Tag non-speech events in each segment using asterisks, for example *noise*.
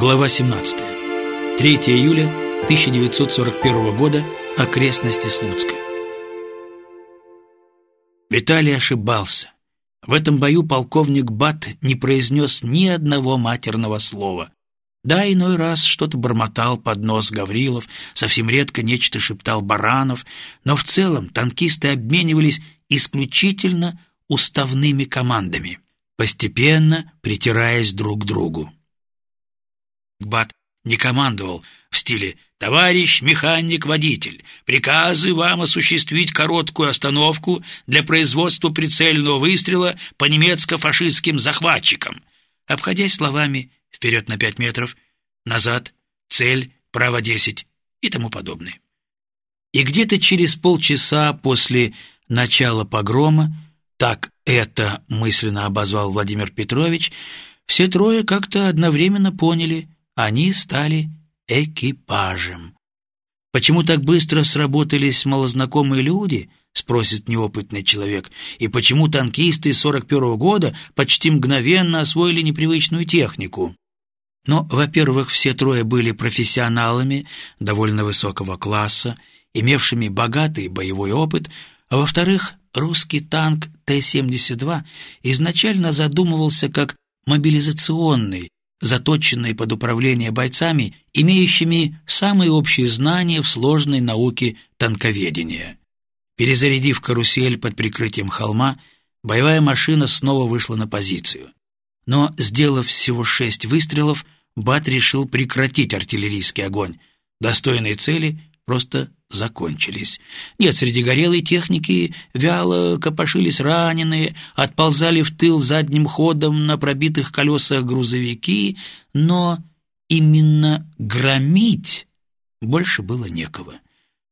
Глава 17. 3 июля 1941 года. Окрестности Слуцка. Виталий ошибался. В этом бою полковник Бат не произнес ни одного матерного слова. Да, иной раз что-то бормотал под нос Гаврилов, совсем редко нечто шептал Баранов, но в целом танкисты обменивались исключительно уставными командами, постепенно притираясь друг к другу. Бат не командовал в стиле «Товарищ механик-водитель, приказы вам осуществить короткую остановку для производства прицельного выстрела по немецко-фашистским захватчикам», обходясь словами «вперед на пять метров», «назад», «цель», «право десять» и тому подобное. И где-то через полчаса после начала погрома, так это мысленно обозвал Владимир Петрович, все трое как-то одновременно поняли – они стали экипажем. Почему так быстро сработались малознакомые люди, спросит неопытный человек, и почему танкисты 41-го года почти мгновенно освоили непривычную технику? Но, во-первых, все трое были профессионалами довольно высокого класса, имевшими богатый боевой опыт, а во-вторых, русский танк Т-72 изначально задумывался как мобилизационный, заточенные под управление бойцами, имеющими самые общие знания в сложной науке танковедения. Перезарядив карусель под прикрытием холма, боевая машина снова вышла на позицию. Но, сделав всего шесть выстрелов, Бат решил прекратить артиллерийский огонь. Достойные цели просто закончились. Нет, среди горелой техники вяло копошились раненые, отползали в тыл задним ходом на пробитых колесах грузовики, но именно громить больше было некого.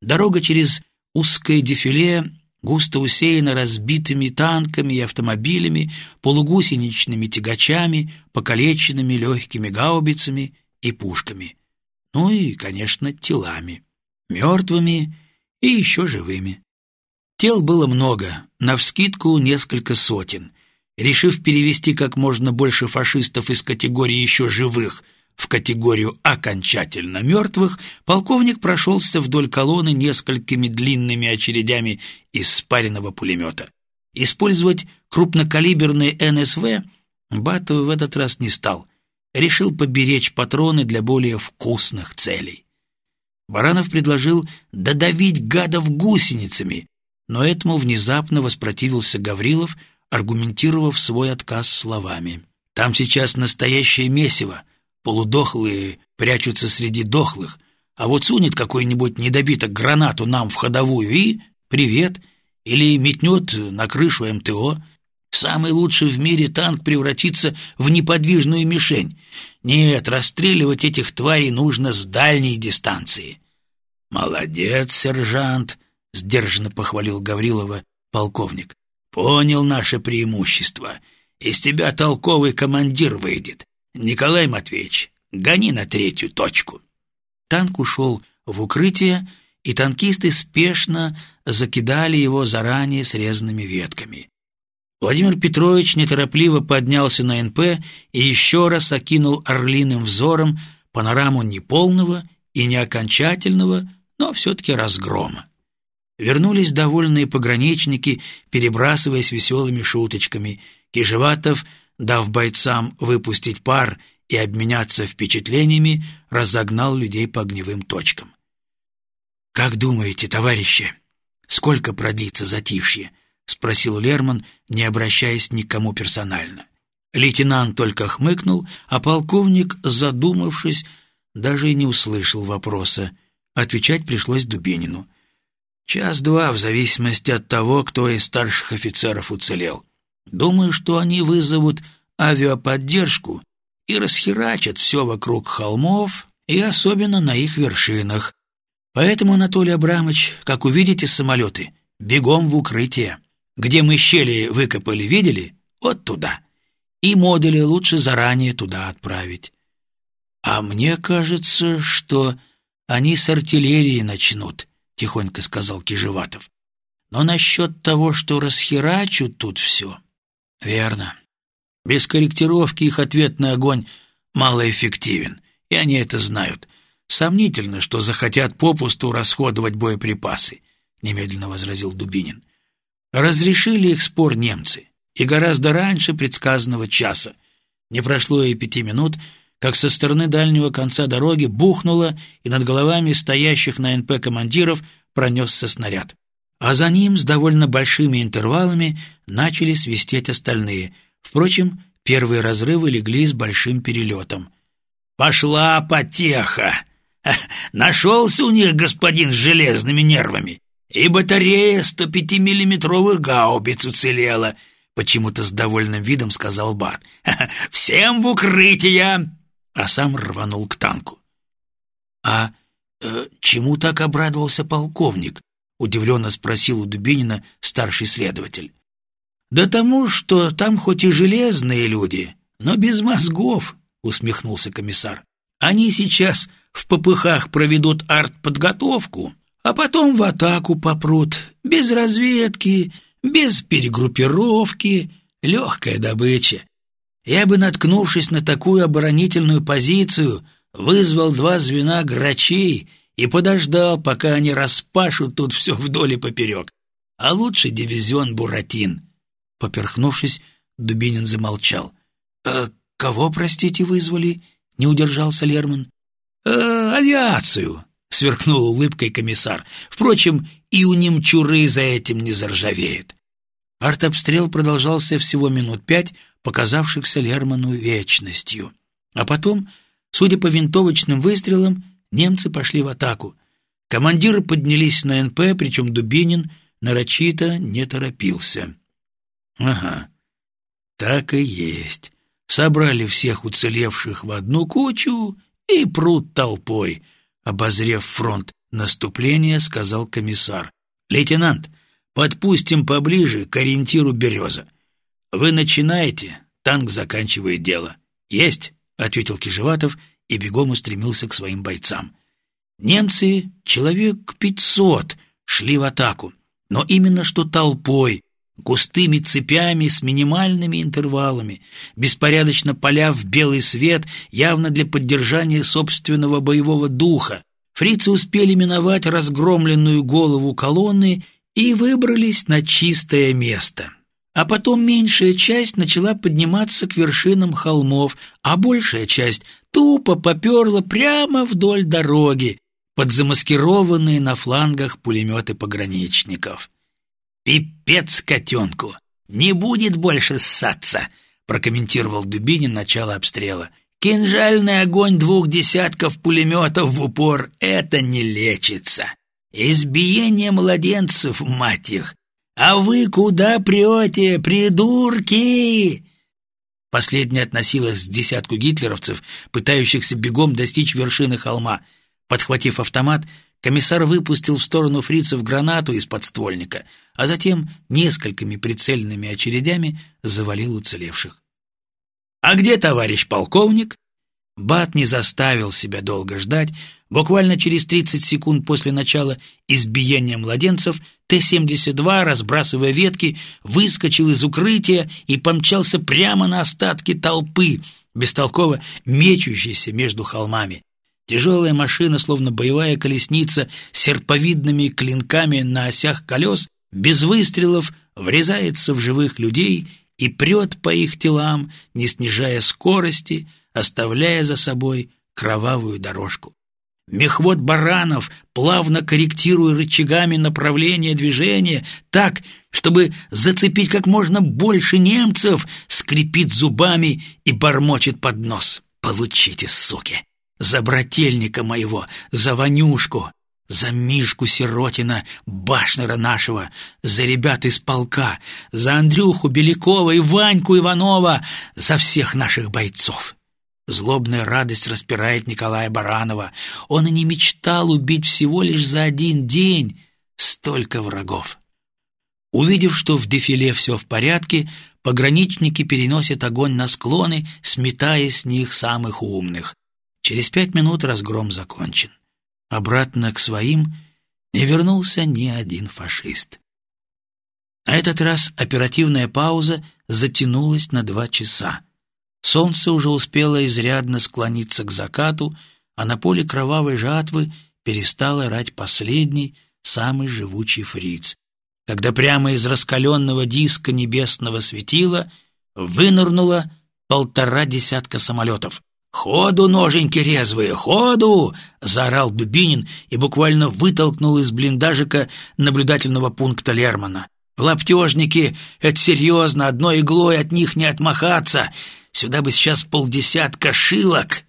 Дорога через узкое дефиле густо усеяна разбитыми танками и автомобилями, полугусеничными тягачами, покалеченными легкими гаубицами и пушками. Ну и, конечно, телами мертвыми и еще живыми. Тел было много, навскидку несколько сотен. Решив перевести как можно больше фашистов из категории еще живых в категорию окончательно мертвых, полковник прошелся вдоль колонны несколькими длинными очередями из спаренного пулемета. Использовать крупнокалиберный НСВ Батов в этот раз не стал. Решил поберечь патроны для более вкусных целей. Баранов предложил додавить гадов гусеницами, но этому внезапно воспротивился Гаврилов, аргументировав свой отказ словами. «Там сейчас настоящее месиво, полудохлые прячутся среди дохлых, а вот сунет какой-нибудь недобиток гранату нам в ходовую и... привет!» или метнет на крышу МТО. Самый лучший в мире танк превратится в неподвижную мишень. Нет, расстреливать этих тварей нужно с дальней дистанции. «Молодец, сержант!» — сдержанно похвалил Гаврилова полковник. «Понял наше преимущество. Из тебя толковый командир выйдет. Николай Матвеевич, гони на третью точку». Танк ушел в укрытие, и танкисты спешно закидали его заранее срезанными ветками. Владимир Петрович неторопливо поднялся на НП и еще раз окинул орлиным взором панораму неполного и неокончательного, но все-таки разгрома. Вернулись довольные пограничники, перебрасываясь веселыми шуточками. Кижеватов, дав бойцам выпустить пар и обменяться впечатлениями, разогнал людей по огневым точкам. «Как думаете, товарищи, сколько продлится затишье?» — спросил Лерман, не обращаясь ни к кому персонально. Лейтенант только хмыкнул, а полковник, задумавшись, даже и не услышал вопроса. Отвечать пришлось Дубинину. Час-два, в зависимости от того, кто из старших офицеров уцелел. Думаю, что они вызовут авиаподдержку и расхерачат все вокруг холмов и особенно на их вершинах. Поэтому, Анатолий Абрамович, как увидите самолеты, бегом в укрытие. Где мы щели выкопали, видели? Вот туда. И модули лучше заранее туда отправить. А мне кажется, что они с артиллерии начнут, тихонько сказал Кижеватов. Но насчет того, что расхерачут тут все... Верно. Без корректировки их ответный огонь малоэффективен. и они это знают. Сомнительно, что захотят попусту расходовать боеприпасы, немедленно возразил Дубинин. Разрешили их спор немцы, и гораздо раньше предсказанного часа. Не прошло и пяти минут, как со стороны дальнего конца дороги бухнуло, и над головами стоящих на НП командиров пронесся снаряд. А за ним с довольно большими интервалами начали свистеть остальные. Впрочем, первые разрывы легли с большим перелетом. «Пошла потеха! Нашелся у них господин с железными нервами, и батарея 105-миллиметровых гаубиц уцелела», почему-то с довольным видом сказал Бат. *laughs* «Всем в укрытие!» А сам рванул к танку. «А э, чему так обрадовался полковник?» удивленно спросил у Дубинина старший следователь. «Да тому, что там хоть и железные люди, но без мозгов», — усмехнулся комиссар. «Они сейчас в попыхах проведут артподготовку, а потом в атаку попрут, без разведки, без перегруппировки, легкая добыча. Я бы, наткнувшись на такую оборонительную позицию, вызвал два звена грачей и подождал, пока они распашут тут все вдоль и поперек. А лучше дивизион «Буратин». Поперхнувшись, Дубинин замолчал. «Э, «Кого, простите, вызвали?» — не удержался Лерман. «Э, «Авиацию», — сверкнул улыбкой комиссар. «Впрочем, и у немчуры за этим не заржавеет». Артобстрел продолжался всего минут пять, показавшихся Лерману вечностью. А потом, судя по винтовочным выстрелам, немцы пошли в атаку. Командиры поднялись на НП, причем Дубинин нарочито не торопился. «Ага, так и есть. Собрали всех уцелевших в одну кучу и прут толпой», обозрев фронт наступления, сказал комиссар. «Лейтенант, подпустим поближе к ориентиру «Береза». Вы начинаете, танк заканчивает дело. Есть, ответил Кижеватов и бегом устремился к своим бойцам. Немцы, человек пятьсот, шли в атаку, но именно что толпой, густыми цепями с минимальными интервалами, беспорядочно поля белый свет, явно для поддержания собственного боевого духа. Фрицы успели миновать разгромленную голову колонны и выбрались на чистое место. А потом меньшая часть начала подниматься к вершинам холмов, а большая часть тупо поперла прямо вдоль дороги, под замаскированные на флангах пулеметы пограничников. «Пипец котенку! Не будет больше ссаться!» прокомментировал Дубинин начало обстрела. «Кинжальный огонь двух десятков пулеметов в упор — это не лечится. Избиение младенцев, мать их, «А вы куда прете, придурки?» Последняя относилась к десятку гитлеровцев, пытающихся бегом достичь вершины холма. Подхватив автомат, комиссар выпустил в сторону фрицев гранату из подствольника, а затем несколькими прицельными очередями завалил уцелевших. «А где товарищ полковник?» Бат не заставил себя долго ждать. Буквально через 30 секунд после начала избиения младенцев Т-72, разбрасывая ветки, выскочил из укрытия и помчался прямо на остатки толпы, бестолково мечущейся между холмами. Тяжелая машина, словно боевая колесница с серповидными клинками на осях колес, без выстрелов врезается в живых людей и прет по их телам, не снижая скорости, оставляя за собой кровавую дорожку. Мехвод баранов, плавно корректируя рычагами направление движения так, чтобы зацепить как можно больше немцев, скрипит зубами и бормочет под нос. «Получите, суки! За брательника моего, за Ванюшку, за Мишку Сиротина, башнера нашего, за ребят из полка, за Андрюху Белякова и Ваньку Иванова, за всех наших бойцов!» Злобная радость распирает Николая Баранова. Он и не мечтал убить всего лишь за один день столько врагов. Увидев, что в дефиле все в порядке, пограничники переносят огонь на склоны, сметая с них самых умных. Через пять минут разгром закончен. Обратно к своим не вернулся ни один фашист. На этот раз оперативная пауза затянулась на два часа. Солнце уже успело изрядно склониться к закату, а на поле кровавой жатвы перестал орать последний, самый живучий фриц, когда прямо из раскаленного диска небесного светила вынырнуло полтора десятка самолетов. «Ходу, ноженьки резвые, ходу!» — заорал Дубинин и буквально вытолкнул из блиндажика наблюдательного пункта Лермана. «Лаптежники — это серьезно, одной иглой от них не отмахаться. Сюда бы сейчас полдесятка шилок!»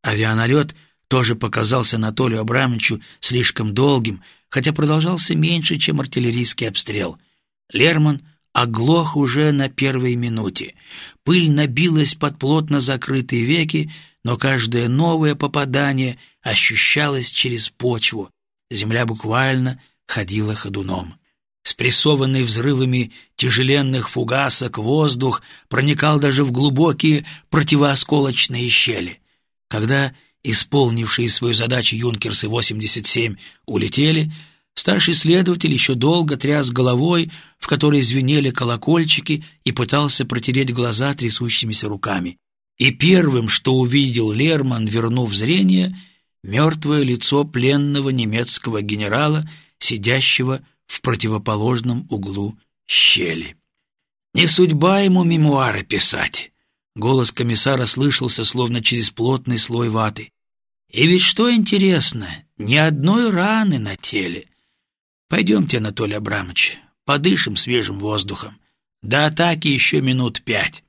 Авианалет тоже показался Анатолию Абрамовичу слишком долгим, хотя продолжался меньше, чем артиллерийский обстрел. Лерман оглох уже на первой минуте. Пыль набилась под плотно закрытые веки, но каждое новое попадание ощущалось через почву. Земля буквально ходила ходуном. Спрессованный взрывами тяжеленных фугасок воздух проникал даже в глубокие противоосколочные щели. Когда исполнившие свою задачу «Юнкерсы-87» улетели, старший следователь еще долго тряс головой, в которой звенели колокольчики, и пытался протереть глаза трясущимися руками. И первым, что увидел Лерман, вернув зрение, мертвое лицо пленного немецкого генерала, сидящего в противоположном углу щели. Не судьба ему мемуары писать. Голос комиссара слышался, словно через плотный слой ваты. И ведь что интересно, ни одной раны на теле. Пойдемте, Анатолий Абрамович, подышим свежим воздухом. До атаки еще минут пять.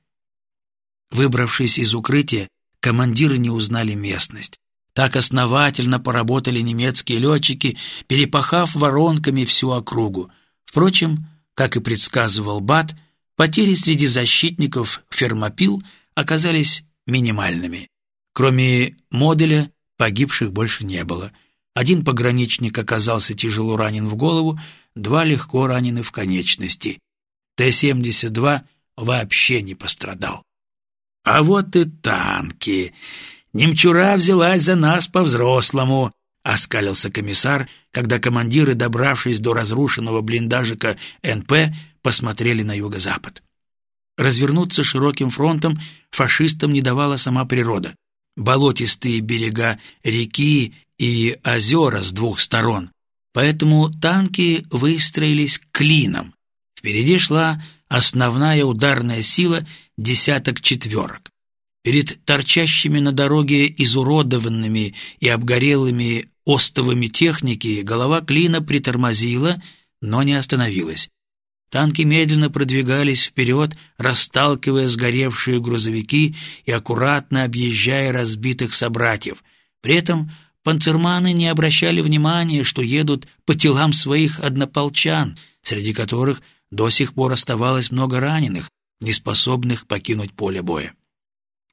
Выбравшись из укрытия, командиры не узнали местность. Так основательно поработали немецкие летчики, перепахав воронками всю округу. Впрочем, как и предсказывал Бат, потери среди защитников фермопил оказались минимальными. Кроме модуля, Погибших больше не было. Один пограничник оказался тяжело ранен в голову, два легко ранены в конечности. Т-72 вообще не пострадал. А вот и танки. Немчура взялась за нас по-взрослому, оскалился комиссар, когда командиры, добравшись до разрушенного блиндажика НП, посмотрели на юго-запад. Развернуться широким фронтом фашистам не давала сама природа болотистые берега реки и озера с двух сторон, поэтому танки выстроились клином. Впереди шла основная ударная сила десяток четверок. Перед торчащими на дороге изуродованными и обгорелыми остовами техники голова клина притормозила, но не остановилась. Танки медленно продвигались вперед, расталкивая сгоревшие грузовики и аккуратно объезжая разбитых собратьев. При этом панцерманы не обращали внимания, что едут по телам своих однополчан, среди которых до сих пор оставалось много раненых, неспособных покинуть поле боя.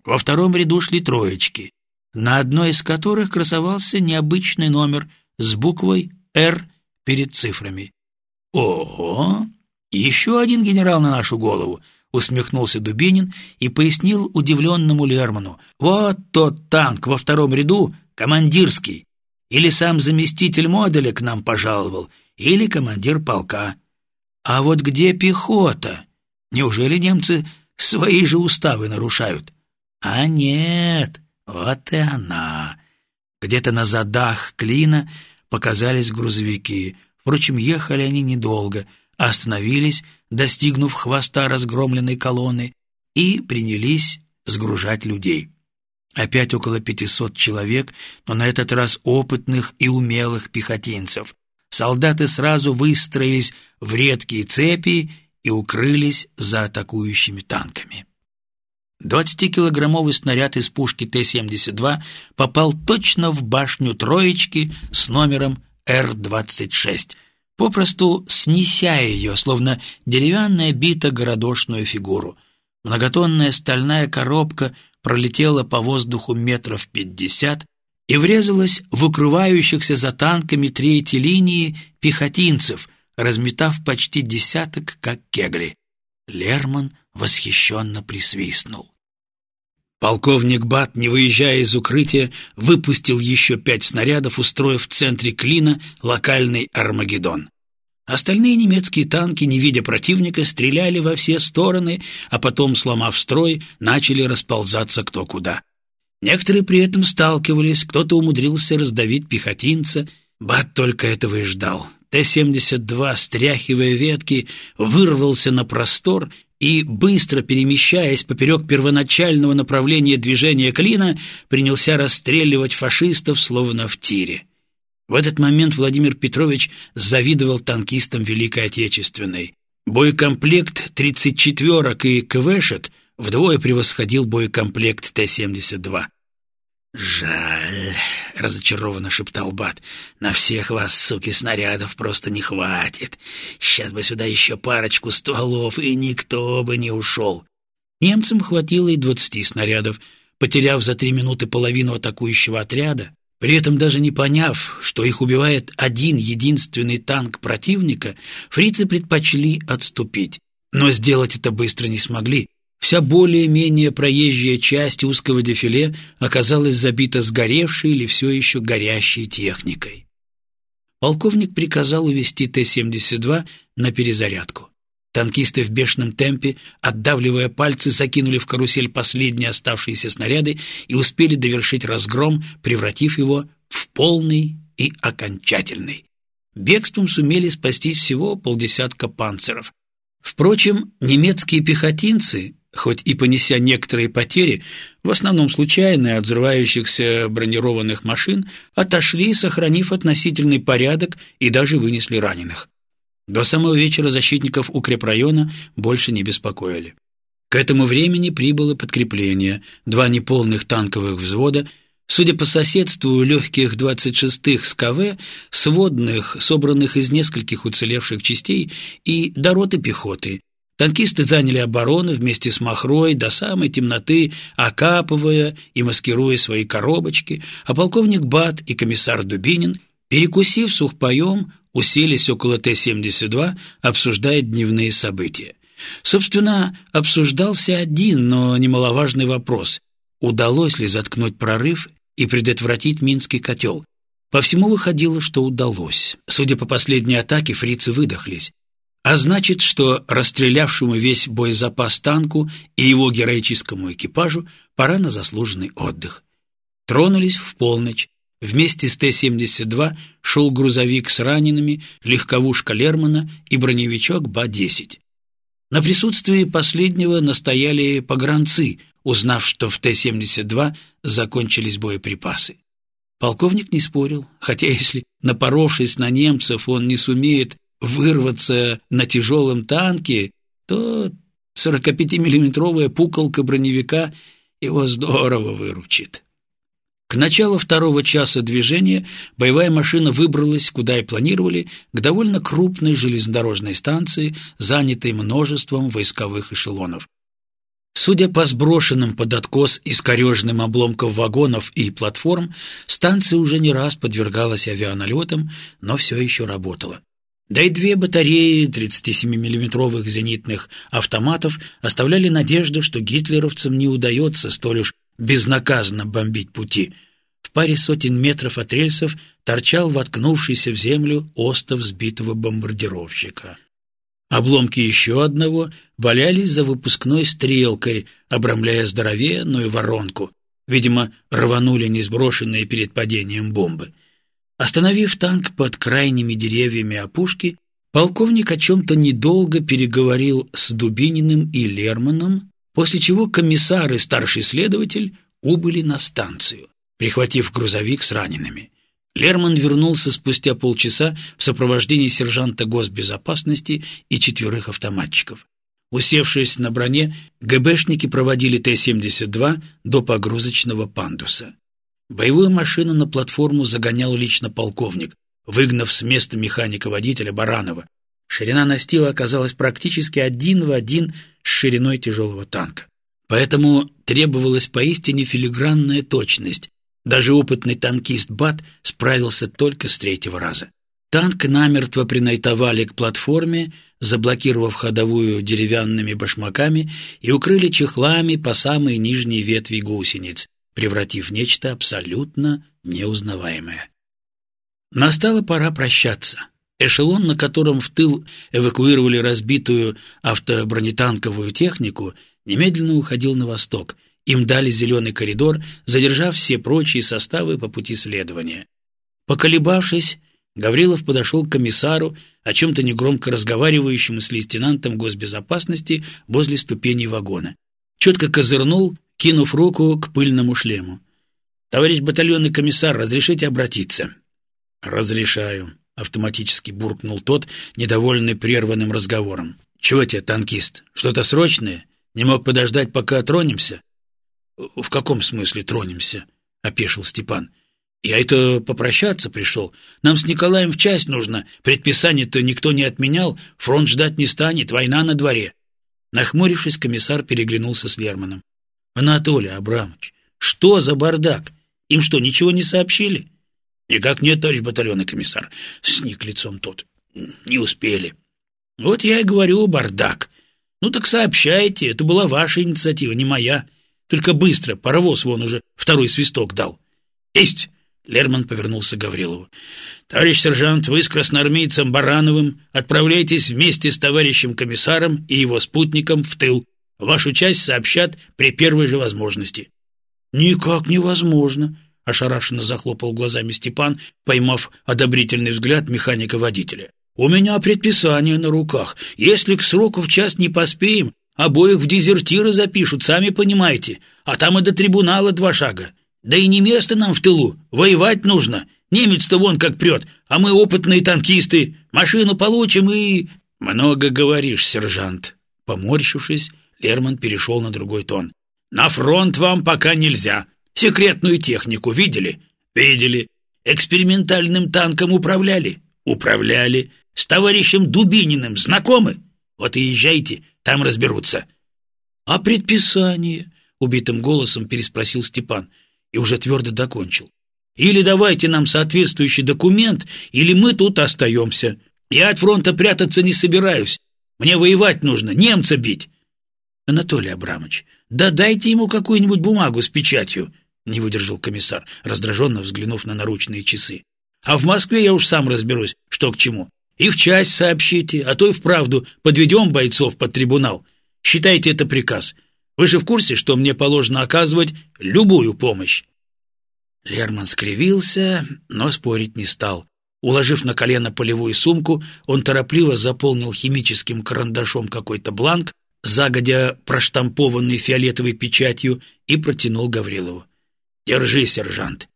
Во втором ряду шли троечки, на одной из которых красовался необычный номер с буквой «Р» перед цифрами. «Ого!» «Еще один генерал на нашу голову», — усмехнулся Дубинин и пояснил удивленному Лерману. «Вот тот танк во втором ряду, командирский. Или сам заместитель модуля к нам пожаловал, или командир полка. А вот где пехота? Неужели немцы свои же уставы нарушают? А нет, вот и она». Где-то на задах клина показались грузовики. Впрочем, ехали они недолго — остановились, достигнув хвоста разгромленной колонны, и принялись сгружать людей. Опять около пятисот человек, но на этот раз опытных и умелых пехотинцев. Солдаты сразу выстроились в редкие цепи и укрылись за атакующими танками. 20-килограммовый снаряд из пушки Т-72 попал точно в башню троечки с номером Р-26, попросту снеся ее, словно деревянная бита городошную фигуру. Многотонная стальная коробка пролетела по воздуху метров пятьдесят и врезалась в укрывающихся за танками третьей линии пехотинцев, разметав почти десяток, как кегли. Лерман восхищенно присвистнул. Полковник Бат, не выезжая из укрытия, выпустил еще пять снарядов, устроив в центре клина локальный Армагеддон. Остальные немецкие танки, не видя противника, стреляли во все стороны, а потом, сломав строй, начали расползаться кто куда. Некоторые при этом сталкивались, кто-то умудрился раздавить пехотинца. Бат только этого и ждал. Т-72, стряхивая ветки, вырвался на простор и, быстро перемещаясь поперек первоначального направления движения клина, принялся расстреливать фашистов, словно в тире. В этот момент Владимир Петрович завидовал танкистам Великой Отечественной. Боекомплект 34-ок и КВшек вдвое превосходил боекомплект Т-72. «Жаль», — разочарованно шептал Бат, — «на всех вас, суки, снарядов просто не хватит. Сейчас бы сюда еще парочку стволов, и никто бы не ушел». Немцам хватило и двадцати снарядов. Потеряв за три минуты половину атакующего отряда, при этом даже не поняв, что их убивает один единственный танк противника, фрицы предпочли отступить. Но сделать это быстро не смогли. Вся более-менее проезжая часть узкого дефиле оказалась забита сгоревшей или все еще горящей техникой. Полковник приказал увести Т-72 на перезарядку. Танкисты в бешеном темпе, отдавливая пальцы, закинули в карусель последние оставшиеся снаряды и успели довершить разгром, превратив его в полный и окончательный. Бегством сумели спастись всего полдесятка панцеров. Впрочем, немецкие пехотинцы, хоть и понеся некоторые потери, в основном случайные от взрывающихся бронированных машин, отошли, сохранив относительный порядок и даже вынесли раненых. До самого вечера защитников укрепрайона больше не беспокоили. К этому времени прибыло подкрепление, два неполных танковых взвода, судя по соседству легких 26-х СКВ, сводных, собранных из нескольких уцелевших частей, и до роты пехоты. Танкисты заняли оборону вместе с Махрой до самой темноты, окапывая и маскируя свои коробочки, а полковник Бат и комиссар Дубинин, перекусив сухпоем, уселись около Т-72, обсуждая дневные события. Собственно, обсуждался один, но немаловажный вопрос. Удалось ли заткнуть прорыв и предотвратить Минский котел? По всему выходило, что удалось. Судя по последней атаке, фрицы выдохлись. А значит, что расстрелявшему весь боезапас танку и его героическому экипажу пора на заслуженный отдых. Тронулись в полночь, Вместе с Т-72 шел грузовик с ранеными, легковушка Лермана и броневичок Ба-10. На присутствии последнего настояли погранцы, узнав, что в Т-72 закончились боеприпасы. Полковник не спорил, хотя если, напоровшись на немцев, он не сумеет вырваться на тяжелом танке, то 45-миллиметровая пуколка броневика его здорово выручит. К началу второго часа движения боевая машина выбралась, куда и планировали, к довольно крупной железнодорожной станции, занятой множеством войсковых эшелонов. Судя по сброшенным под откос искореженным обломкам вагонов и платформ, станция уже не раз подвергалась авианалетам, но все еще работала. Да и две батареи 37 миллиметровых зенитных автоматов оставляли надежду, что гитлеровцам не удается столь уж безнаказанно бомбить пути. В паре сотен метров от рельсов торчал воткнувшийся в землю остов сбитого бомбардировщика. Обломки еще одного валялись за выпускной стрелкой, обрамляя здоровенную воронку. Видимо, рванули несброшенные перед падением бомбы. Остановив танк под крайними деревьями опушки, полковник о чем-то недолго переговорил с Дубининым и Лерманом, после чего комиссар и старший следователь убыли на станцию, прихватив грузовик с ранеными. Лерман вернулся спустя полчаса в сопровождении сержанта госбезопасности и четверых автоматчиков. Усевшись на броне, ГБшники проводили Т-72 до погрузочного пандуса. Боевую машину на платформу загонял лично полковник, выгнав с места механика-водителя Баранова, Ширина настила оказалась практически один в один с шириной тяжелого танка. Поэтому требовалась поистине филигранная точность. Даже опытный танкист Бат справился только с третьего раза. Танк намертво принайтовали к платформе, заблокировав ходовую деревянными башмаками и укрыли чехлами по самой нижней ветви гусениц, превратив нечто абсолютно неузнаваемое. Настала пора прощаться. Эшелон, на котором в тыл эвакуировали разбитую автобронетанковую технику, немедленно уходил на восток. Им дали зеленый коридор, задержав все прочие составы по пути следования. Поколебавшись, Гаврилов подошел к комиссару, о чем-то негромко разговаривающему с лейтенантом госбезопасности возле ступеней вагона. Четко козырнул, кинув руку к пыльному шлему. «Товарищ батальонный комиссар, разрешите обратиться?» «Разрешаю», — автоматически буркнул тот, недовольный прерванным разговором. «Чего тебе, танкист? Что-то срочное? Не мог подождать, пока тронемся?» «В каком смысле тронемся?» — опешил Степан. «Я это попрощаться пришел. Нам с Николаем в часть нужно. Предписание-то никто не отменял, фронт ждать не станет, война на дворе». Нахмурившись, комиссар переглянулся с Лерманом. «Анатолий Абрамович, что за бардак? Им что, ничего не сообщили?» «Никак нет, товарищ батальонный комиссар», — сник лицом тот. «Не успели». «Вот я и говорю, бардак. Ну так сообщайте, это была ваша инициатива, не моя». Только быстро, паровоз вон уже второй свисток дал. Есть! Лерман повернулся к Гаврилову. «Товарищ сержант, вы с красноармейцем Барановым отправляйтесь вместе с товарищем комиссаром и его спутником в тыл. Вашу часть сообщат при первой же возможности». «Никак невозможно», — ошарашенно захлопал глазами Степан, поймав одобрительный взгляд механика-водителя. «У меня предписание на руках. Если к сроку в час не поспеем, Обоих в дезертиры запишут, сами понимаете, а там и до трибунала два шага. Да и не место нам в тылу, воевать нужно. Немец-то вон как прет, а мы опытные танкисты. Машину получим и...» «Много говоришь, сержант». Поморщившись, Лерман перешел на другой тон. «На фронт вам пока нельзя. Секретную технику видели?» «Видели. Экспериментальным танком управляли?» «Управляли. С товарищем Дубининым знакомы?» «Вот и езжайте, там разберутся. — А предписание? — убитым голосом переспросил Степан и уже твердо докончил. — Или давайте нам соответствующий документ, или мы тут остаемся. Я от фронта прятаться не собираюсь. Мне воевать нужно, немца бить. — Анатолий Абрамович, да дайте ему какую-нибудь бумагу с печатью, — не выдержал комиссар, раздраженно взглянув на наручные часы. — А в Москве я уж сам разберусь, что к чему. И в часть сообщите, а то и вправду подведем бойцов под трибунал. Считайте это приказ. Вы же в курсе, что мне положено оказывать любую помощь?» Лерман скривился, но спорить не стал. Уложив на колено полевую сумку, он торопливо заполнил химическим карандашом какой-то бланк, загодя проштампованный фиолетовой печатью, и протянул Гаврилову. «Держи, сержант.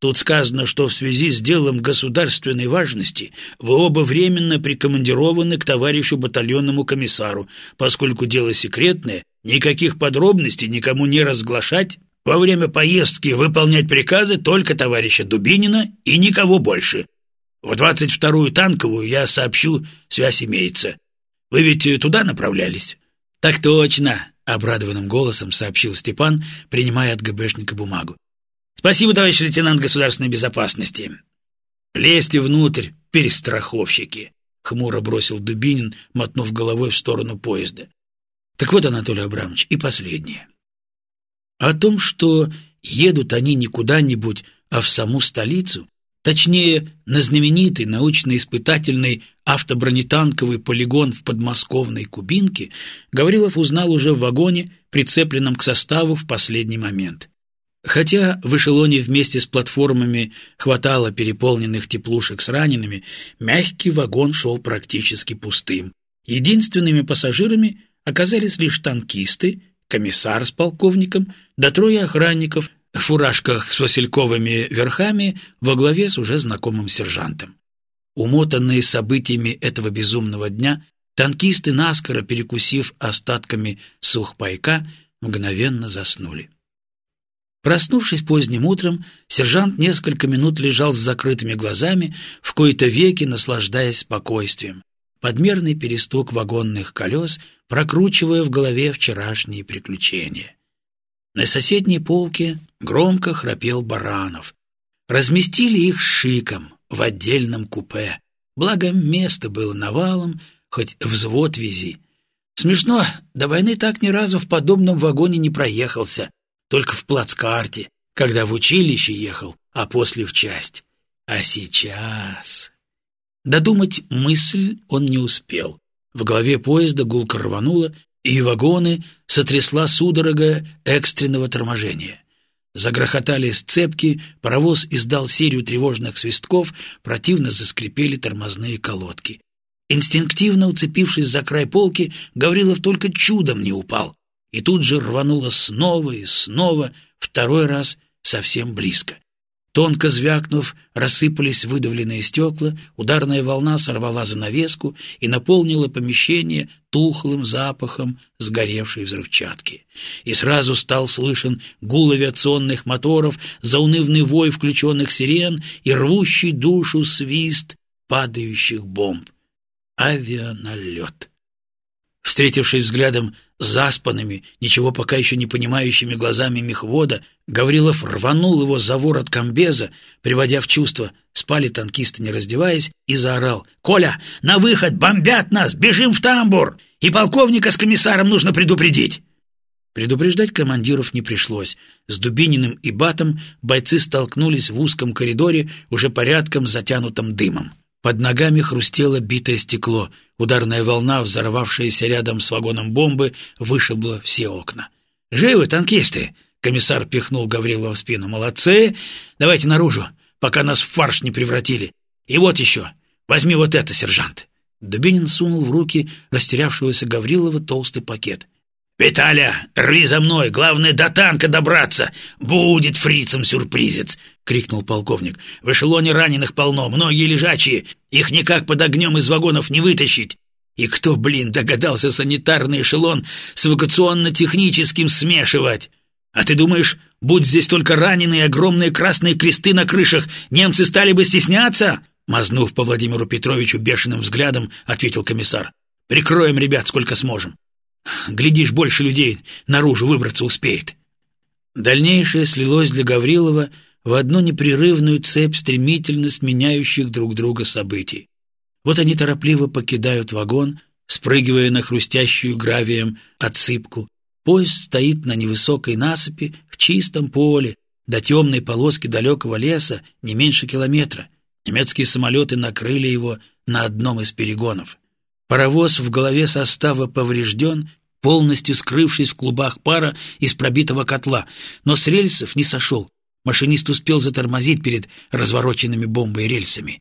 Тут сказано, что в связи с делом государственной важности вы оба временно прикомандированы к товарищу батальонному комиссару, поскольку дело секретное, никаких подробностей никому не разглашать, во время поездки выполнять приказы только товарища Дубинина и никого больше. В 22-ю танковую я сообщу, связь имеется. Вы ведь туда направлялись? Так точно, обрадованным голосом сообщил Степан, принимая от ГБшника бумагу. Спасибо, товарищ лейтенант государственной безопасности. Лезьте внутрь, перестраховщики, хмуро бросил Дубинин, мотнув головой в сторону поезда. Так вот, Анатолий Абрамович, и последнее. О том, что едут они не куда-нибудь, а в саму столицу, точнее, на знаменитый научно-испытательный автобронетанковый полигон в подмосковной Кубинке, Гаврилов узнал уже в вагоне, прицепленном к составу в последний момент. Хотя в эшелоне вместе с платформами хватало переполненных теплушек с ранеными, мягкий вагон шел практически пустым. Единственными пассажирами оказались лишь танкисты, комиссар с полковником, да трое охранников в фуражках с васильковыми верхами во главе с уже знакомым сержантом. Умотанные событиями этого безумного дня, танкисты, наскоро перекусив остатками сухпайка, мгновенно заснули. Проснувшись поздним утром, сержант несколько минут лежал с закрытыми глазами, в кои-то веки наслаждаясь спокойствием. Подмерный перестук вагонных колес, прокручивая в голове вчерашние приключения. На соседней полке громко храпел Баранов. Разместили их шиком в отдельном купе. Благо, место было навалом, хоть взвод вези. Смешно, до войны так ни разу в подобном вагоне не проехался — только в плацкарте, когда в училище ехал, а после в часть. А сейчас... Додумать мысль он не успел. В голове поезда гулко рвануло, и вагоны сотрясла судорога экстренного торможения. Загрохотали сцепки, паровоз издал серию тревожных свистков, противно заскрипели тормозные колодки. Инстинктивно уцепившись за край полки, Гаврилов только чудом не упал. И тут же рвануло снова и снова, второй раз совсем близко. Тонко звякнув, рассыпались выдавленные стекла, ударная волна сорвала занавеску и наполнила помещение тухлым запахом сгоревшей взрывчатки. И сразу стал слышен гул авиационных моторов, заунывный вой включенных сирен и рвущий душу свист падающих бомб. Авианалет. Встретившись взглядом заспанными, ничего пока еще не понимающими глазами мехвода, Гаврилов рванул его за ворот комбеза, приводя в чувство. Спали танкисты, не раздеваясь, и заорал. «Коля, на выход! Бомбят нас! Бежим в тамбур! И полковника с комиссаром нужно предупредить!» Предупреждать командиров не пришлось. С Дубининым и Батом бойцы столкнулись в узком коридоре, уже порядком затянутым дымом. Под ногами хрустело битое стекло. Ударная волна, взорвавшаяся рядом с вагоном бомбы, вышибла все окна. «Живы, танкисты!» — комиссар пихнул Гаврилова в спину. «Молодцы! Давайте наружу, пока нас в фарш не превратили. И вот еще, возьми вот это, сержант!» Дубинин сунул в руки растерявшегося Гаврилова толстый пакет. «Виталя, рви за мной, главное до танка добраться! Будет фрицам сюрпризец!» — крикнул полковник. «В эшелоне раненых полно, многие лежачие, их никак под огнем из вагонов не вытащить. И кто, блин, догадался санитарный эшелон с эвакуационно-техническим смешивать? А ты думаешь, будь здесь только раненые огромные красные кресты на крышах, немцы стали бы стесняться?» Мазнув по Владимиру Петровичу бешеным взглядом, ответил комиссар. «Прикроем ребят сколько сможем. Глядишь, больше людей наружу выбраться успеет. Дальнейшее слилось для Гаврилова в одну непрерывную цепь стремительно сменяющих друг друга событий. Вот они торопливо покидают вагон, спрыгивая на хрустящую гравием отсыпку. Поезд стоит на невысокой насыпи в чистом поле, до темной полоски далекого леса не меньше километра. Немецкие самолеты накрыли его на одном из перегонов. Паровоз в голове состава поврежден, полностью скрывшись в клубах пара из пробитого котла, но с рельсов не сошел. Машинист успел затормозить перед развороченными бомбой рельсами.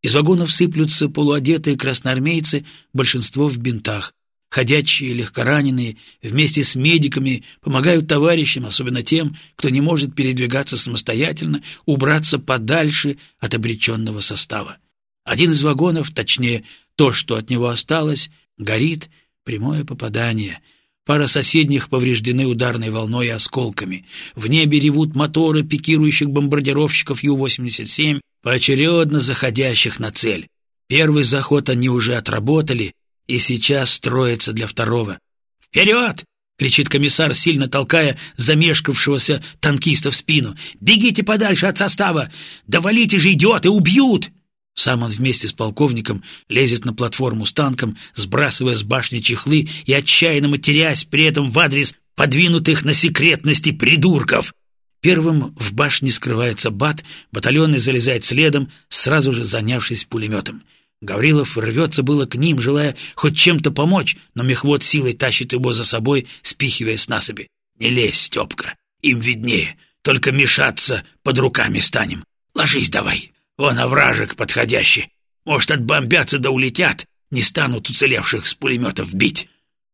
Из вагонов сыплются полуодетые красноармейцы, большинство в бинтах. Ходячие, легкораненые, вместе с медиками помогают товарищам, особенно тем, кто не может передвигаться самостоятельно, убраться подальше от обреченного состава. Один из вагонов, точнее, то, что от него осталось, горит, прямое попадание. Пара соседних повреждены ударной волной и осколками. В небе ревут моторы пикирующих бомбардировщиков Ю-87, поочередно заходящих на цель. Первый заход они уже отработали, и сейчас строятся для второго. «Вперед!» — кричит комиссар, сильно толкая замешкавшегося танкиста в спину. «Бегите подальше от состава! Довалите же, идиоты, убьют!» Сам он вместе с полковником лезет на платформу с танком, сбрасывая с башни чехлы и отчаянно матерясь при этом в адрес подвинутых на секретности придурков. Первым в башне скрывается бат, батальонный залезает следом, сразу же занявшись пулеметом. Гаврилов рвется было к ним, желая хоть чем-то помочь, но мехвод силой тащит его за собой, спихивая с насыпи. «Не лезь, Степка, им виднее, только мешаться под руками станем. Ложись давай». Вон овражек подходящий. Может, отбомбятся да улетят, не станут уцелевших с пулеметов бить.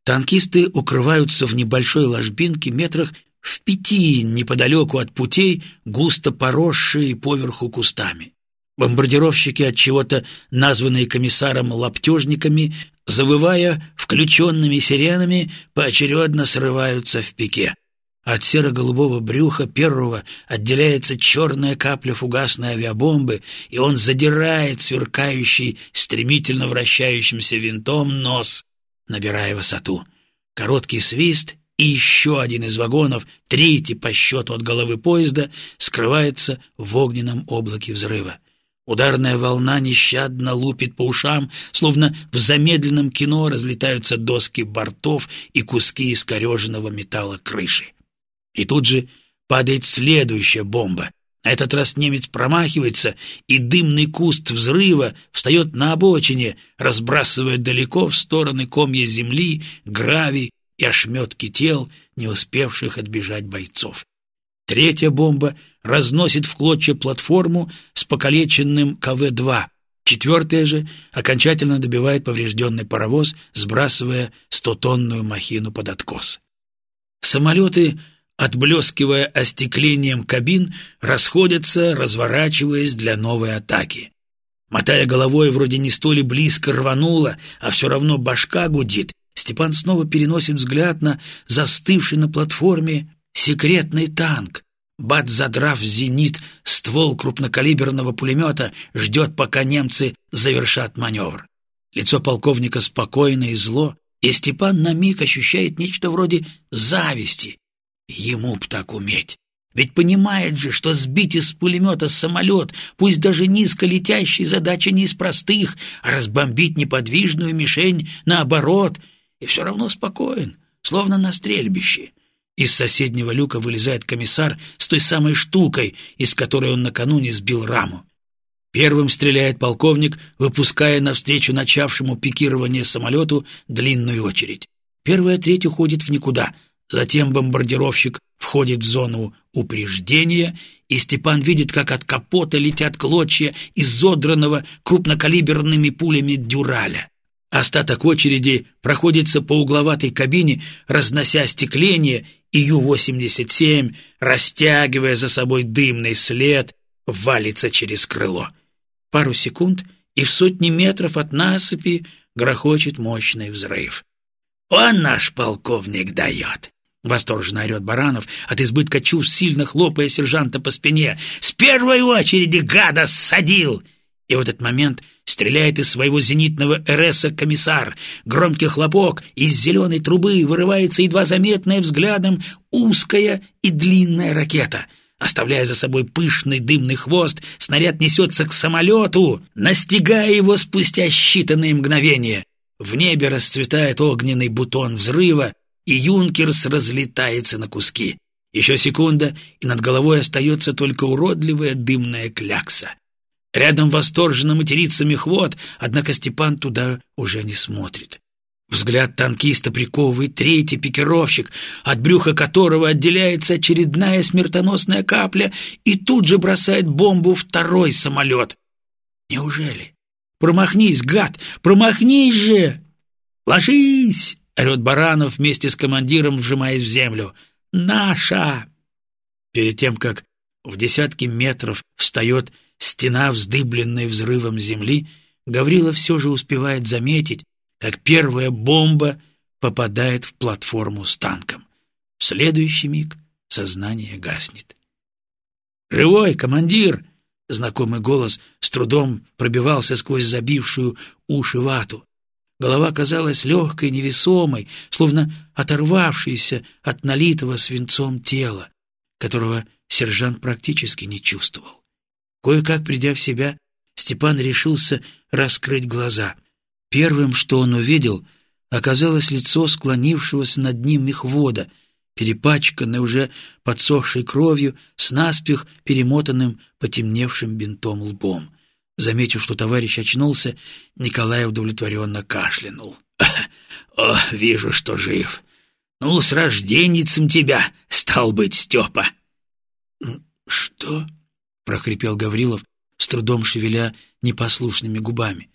Танкисты укрываются в небольшой ложбинке метрах в пяти неподалеку от путей, густо поросшие поверху кустами. Бомбардировщики, от чего-то названные комиссаром лаптежниками, завывая включенными сиренами, поочередно срываются в пике. От серо-голубого брюха первого отделяется черная капля фугасной авиабомбы, и он задирает сверкающий, стремительно вращающимся винтом нос, набирая высоту. Короткий свист, и еще один из вагонов, третий по счету от головы поезда, скрывается в огненном облаке взрыва. Ударная волна нещадно лупит по ушам, словно в замедленном кино разлетаются доски бортов и куски искореженного металла крыши. И тут же падает следующая бомба, На этот раз немец промахивается, и дымный куст взрыва встает на обочине, разбрасывая далеко в стороны комья земли, гравий и ошметки тел, не успевших отбежать бойцов. Третья бомба разносит в клочья платформу с покалеченным КВ-2. Четвертая же окончательно добивает поврежденный паровоз, сбрасывая стотонную махину под откос. Самолеты отблескивая остеклением кабин, расходятся, разворачиваясь для новой атаки. Мотая головой, вроде не столь близко рвануло, а все равно башка гудит, Степан снова переносит взгляд на застывший на платформе секретный танк. Бат, задрав зенит ствол крупнокалиберного пулемета, ждет, пока немцы завершат маневр. Лицо полковника спокойно и зло, и Степан на миг ощущает нечто вроде зависти Ему б так уметь. Ведь понимает же, что сбить из пулемета самолет, пусть даже низко летящий, задача не из простых, а разбомбить неподвижную мишень наоборот, и все равно спокоен, словно на стрельбище. Из соседнего люка вылезает комиссар с той самой штукой, из которой он накануне сбил раму. Первым стреляет полковник, выпуская навстречу начавшему пикирование самолету длинную очередь. Первая треть уходит в никуда — Затем бомбардировщик входит в зону упреждения, и Степан видит, как от капота летят клочья изодранного крупнокалиберными пулями дюраля. Остаток очереди проходится по угловатой кабине, разнося остекление, и Ю-87, растягивая за собой дымный след, валится через крыло. Пару секунд, и в сотни метров от насыпи грохочет мощный взрыв. «Он наш полковник дает!» Восторженно орет Баранов, от избытка чувств сильно хлопая сержанта по спине. «С первой очереди гада ссадил!» И в этот момент стреляет из своего зенитного РСа комиссар. Громкий хлопок, из зеленой трубы вырывается едва заметная взглядом узкая и длинная ракета. Оставляя за собой пышный дымный хвост, снаряд несется к самолету, настигая его спустя считанные мгновения. В небе расцветает огненный бутон взрыва, и Юнкерс разлетается на куски. Еще секунда, и над головой остается только уродливая дымная клякса. Рядом восторженно матерится мехвод, однако Степан туда уже не смотрит. Взгляд танкиста приковывает третий пикировщик, от брюха которого отделяется очередная смертоносная капля и тут же бросает бомбу второй самолет. Неужели? Промахнись, гад, промахнись же! Ложись! — орет Баранов вместе с командиром, вжимаясь в землю. «Наша!» Перед тем, как в десятки метров встает стена, вздыбленная взрывом земли, Гаврила все же успевает заметить, как первая бомба попадает в платформу с танком. В следующий миг сознание гаснет. «Живой, командир!» Знакомый голос с трудом пробивался сквозь забившую уши вату. Голова казалась легкой, невесомой, словно оторвавшейся от налитого свинцом тела, которого сержант практически не чувствовал. Кое-как придя в себя, Степан решился раскрыть глаза. Первым, что он увидел, оказалось лицо склонившегося над ним мехвода, перепачканное уже подсохшей кровью, с наспех перемотанным потемневшим бинтом лбом. Заметив, что товарищ очнулся, Николай удовлетворенно кашлянул. *laughs* «О, вижу, что жив. Ну, с рожденницем тебя, стал быть, Степа!» «Что?» — прохрипел Гаврилов, с трудом шевеля непослушными губами.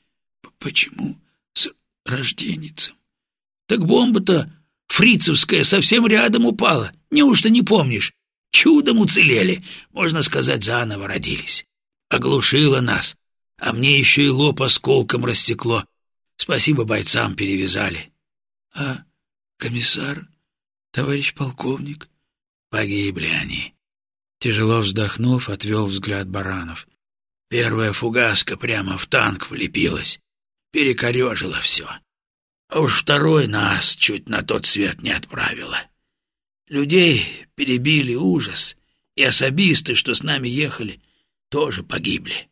«Почему с рожденницем?» «Так бомба-то фрицевская совсем рядом упала. Неужто не помнишь? Чудом уцелели, можно сказать, заново родились. Оглушила нас, а мне еще и лоб осколком рассекло. Спасибо бойцам, перевязали. — А комиссар, товарищ полковник? Погибли они. Тяжело вздохнув, отвел взгляд Баранов. Первая фугаска прямо в танк влепилась. Перекорежила все. А уж второй нас чуть на тот свет не отправила. Людей перебили ужас, и особисты, что с нами ехали, тоже погибли.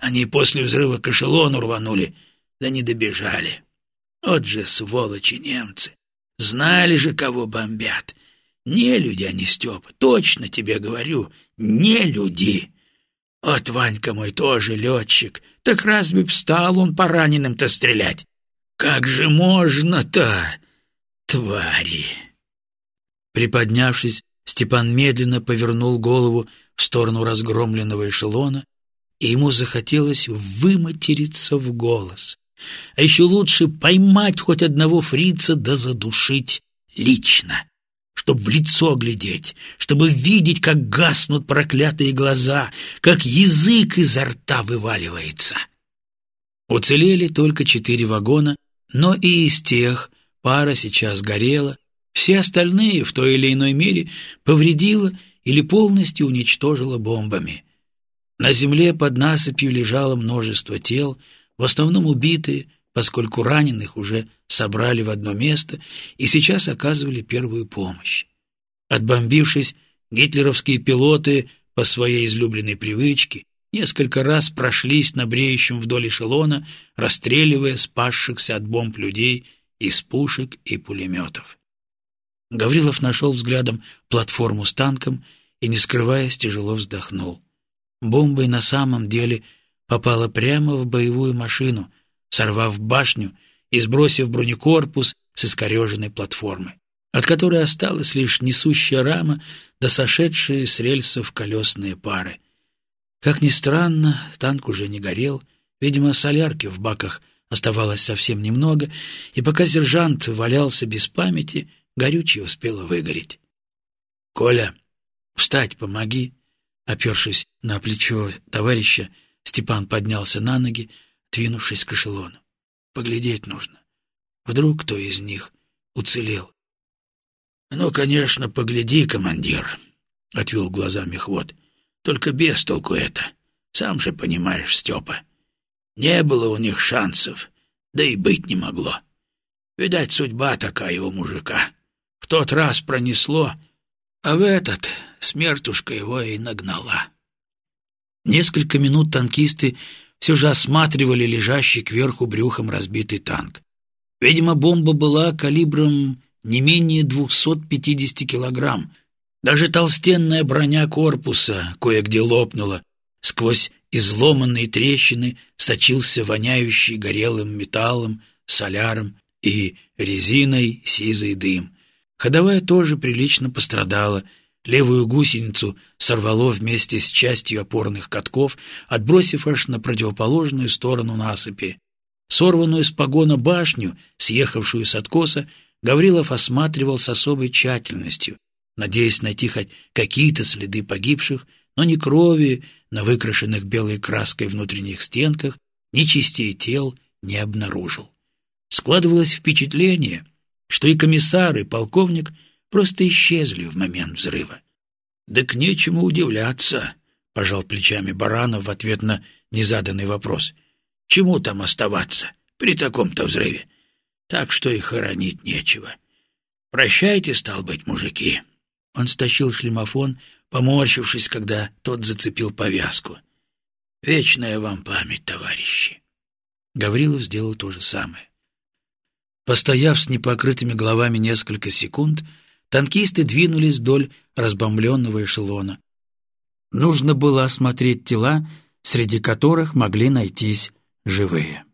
Они после взрыва к эшелону рванули, да не добежали. Вот же сволочи немцы! Знали же, кого бомбят. Не люди они, Степа, точно тебе говорю, не люди. Вот Ванька мой тоже летчик. Так разве б стал он по раненым-то стрелять? Как же можно-то, твари!» Приподнявшись, Степан медленно повернул голову в сторону разгромленного эшелона, и ему захотелось выматериться в голос. А еще лучше поймать хоть одного фрица да задушить лично, чтобы в лицо глядеть, чтобы видеть, как гаснут проклятые глаза, как язык изо рта вываливается. Уцелели только четыре вагона, но и из тех пара сейчас горела, все остальные в той или иной мере повредила или полностью уничтожила бомбами. На земле под насыпью лежало множество тел, в основном убитые, поскольку раненых уже собрали в одно место и сейчас оказывали первую помощь. Отбомбившись, гитлеровские пилоты по своей излюбленной привычке несколько раз прошлись на бреющем вдоль эшелона, расстреливая спасшихся от бомб людей из пушек и пулеметов. Гаврилов нашел взглядом платформу с танком и, не скрываясь, тяжело вздохнул. Бомбой на самом деле попала прямо в боевую машину, сорвав башню и сбросив бронекорпус с искореженной платформы, от которой осталась лишь несущая рама да сошедшие с рельсов колесные пары. Как ни странно, танк уже не горел, видимо, солярки в баках оставалось совсем немного, и пока сержант валялся без памяти, горючее успело выгореть. «Коля, встать помоги!» Опершись на плечо товарища, Степан поднялся на ноги, двинувшись к эшелону. «Поглядеть нужно. Вдруг кто из них уцелел?» «Ну, конечно, погляди, командир», — отвел глаза мехвод. «Только без толку это. Сам же понимаешь, Степа. Не было у них шансов, да и быть не могло. Видать, судьба такая у мужика тот раз пронесло, а в этот смертушка его и нагнала. Несколько минут танкисты все же осматривали лежащий кверху брюхом разбитый танк. Видимо, бомба была калибром не менее 250 килограмм. Даже толстенная броня корпуса кое-где лопнула. Сквозь изломанные трещины сочился воняющий горелым металлом, соляром и резиной сизый дым. Ходовая тоже прилично пострадала. Левую гусеницу сорвало вместе с частью опорных катков, отбросив аж на противоположную сторону насыпи. Сорванную с погона башню, съехавшую с откоса, Гаврилов осматривал с особой тщательностью, надеясь найти хоть какие-то следы погибших, но ни крови на выкрашенных белой краской внутренних стенках, ни частей тел не обнаружил. Складывалось впечатление, что и комиссар, и полковник просто исчезли в момент взрыва. «Да к нечему удивляться», — пожал плечами Баранов в ответ на незаданный вопрос. «Чему там оставаться при таком-то взрыве? Так что и хоронить нечего. Прощайте, стал быть, мужики». Он стащил шлемофон, поморщившись, когда тот зацепил повязку. «Вечная вам память, товарищи». Гаврилов сделал то же самое. Постояв с непокрытыми головами несколько секунд, танкисты двинулись вдоль разбомбленного эшелона. Нужно было осмотреть тела, среди которых могли найтись живые.